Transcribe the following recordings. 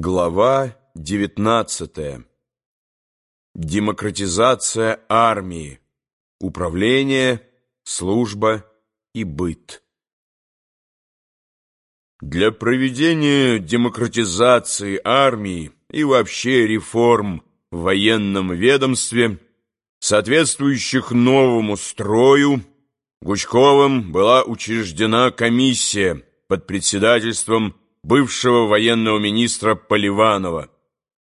Глава 19. Демократизация армии. Управление, служба и быт. Для проведения демократизации армии и вообще реформ в военном ведомстве, соответствующих новому строю, Гучковым была учреждена комиссия под председательством бывшего военного министра Поливанова.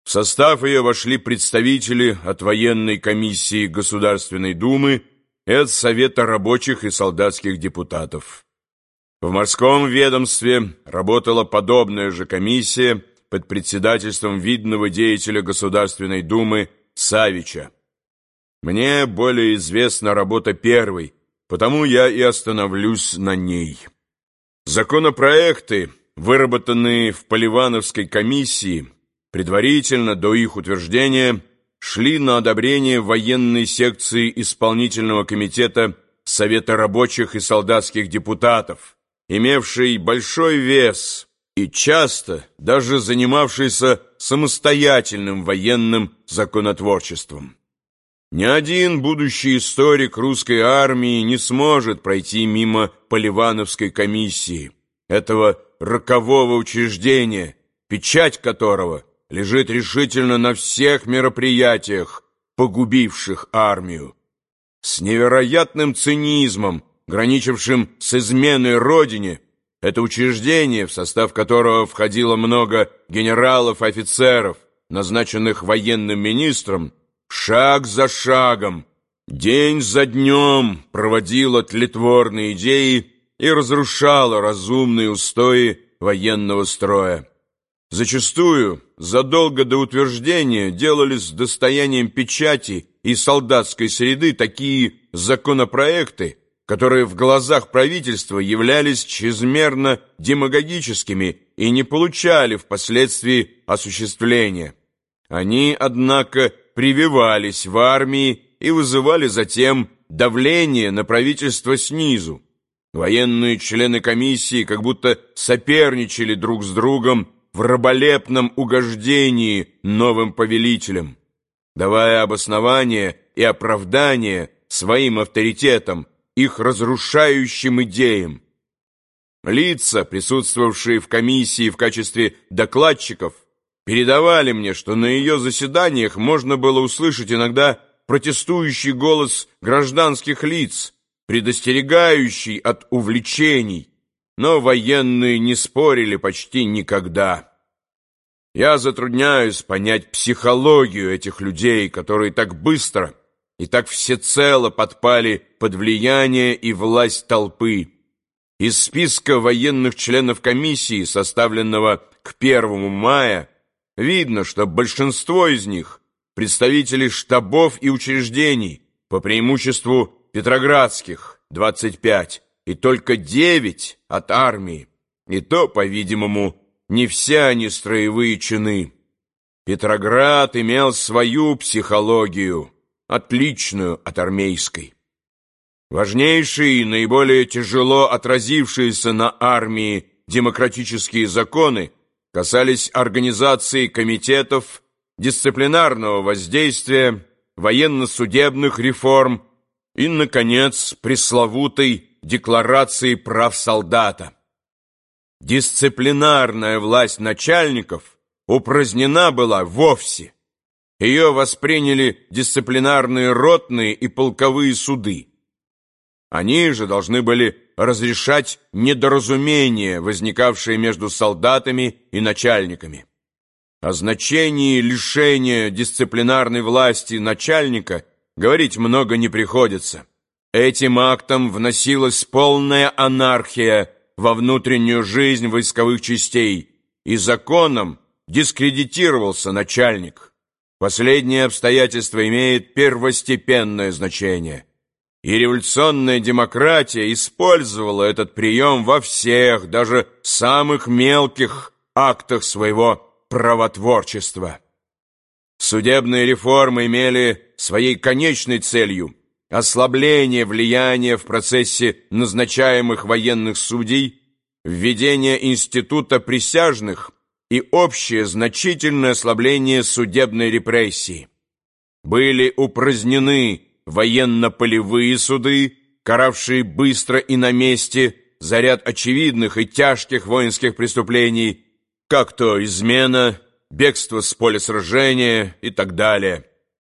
В состав ее вошли представители от военной комиссии Государственной Думы и от Совета рабочих и солдатских депутатов. В морском ведомстве работала подобная же комиссия под председательством видного деятеля Государственной Думы Савича. Мне более известна работа первой, потому я и остановлюсь на ней. Законопроекты выработанные в Поливановской комиссии, предварительно до их утверждения, шли на одобрение военной секции исполнительного комитета Совета рабочих и солдатских депутатов, имевший большой вес и часто даже занимавшийся самостоятельным военным законотворчеством. Ни один будущий историк русской армии не сможет пройти мимо Поливановской комиссии, этого рокового учреждения, печать которого лежит решительно на всех мероприятиях, погубивших армию. С невероятным цинизмом, граничившим с изменой Родине, это учреждение, в состав которого входило много генералов офицеров, назначенных военным министром, шаг за шагом, день за днем проводило тлетворные идеи и разрушала разумные устои военного строя. Зачастую, задолго до утверждения, делались достоянием печати и солдатской среды такие законопроекты, которые в глазах правительства являлись чрезмерно демагогическими и не получали впоследствии осуществления. Они, однако, прививались в армии и вызывали затем давление на правительство снизу. Военные члены комиссии как будто соперничали друг с другом в раболепном угождении новым повелителям, давая обоснование и оправдание своим авторитетам, их разрушающим идеям. Лица, присутствовавшие в комиссии в качестве докладчиков, передавали мне, что на ее заседаниях можно было услышать иногда протестующий голос гражданских лиц, предостерегающий от увлечений, но военные не спорили почти никогда. Я затрудняюсь понять психологию этих людей, которые так быстро и так всецело подпали под влияние и власть толпы. Из списка военных членов комиссии, составленного к 1 мая, видно, что большинство из них – представители штабов и учреждений, по преимуществу петроградских, 25, и только 9 от армии. И то, по-видимому, не все они строевые чины. Петроград имел свою психологию, отличную от армейской. Важнейшие и наиболее тяжело отразившиеся на армии демократические законы касались организации комитетов, дисциплинарного воздействия, военно-судебных реформ и, наконец, пресловутой Декларации прав солдата. Дисциплинарная власть начальников упразднена была вовсе. Ее восприняли дисциплинарные ротные и полковые суды. Они же должны были разрешать недоразумения, возникавшие между солдатами и начальниками. О значении лишения дисциплинарной власти начальника говорить много не приходится. Этим актом вносилась полная анархия во внутреннюю жизнь войсковых частей, и законом дискредитировался начальник. Последнее обстоятельство имеет первостепенное значение. И революционная демократия использовала этот прием во всех, даже самых мелких актах своего правотворчества. Судебные реформы имели своей конечной целью ослабление влияния в процессе назначаемых военных судей, введение института присяжных и общее значительное ослабление судебной репрессии. Были упразднены военно-полевые суды, каравшие быстро и на месте за ряд очевидных и тяжких воинских преступлений, как то измена, бегство с поля сражения и так далее.